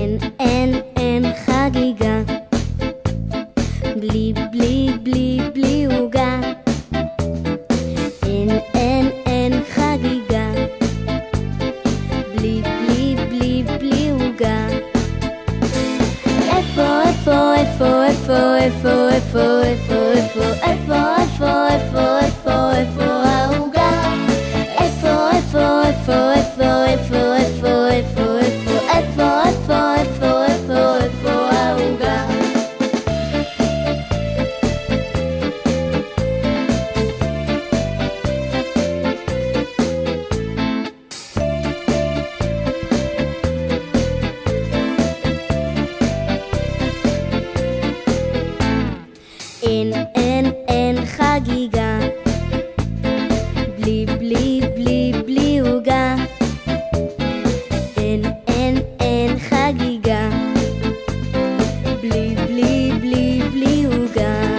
אין, אין, אין חגיגה. בלי, בלי, בלי, בלי עוגה. אין, אין, אין חגיגה. בלי, בלי, בלי, בלי עוגה. איפה, איפה, איפה, איפה, איפה, איפה, איפה, איפה, איפה, איפה, איפה, איפה, איפה העוגה? איפה, איפה, איפה, איפה, איפה אין, אין, אין חגיגה. בלי, בלי, בלי, בלי עוגה. אין, אין, אין חגיגה. בלי, בלי, בלי, בלי עוגה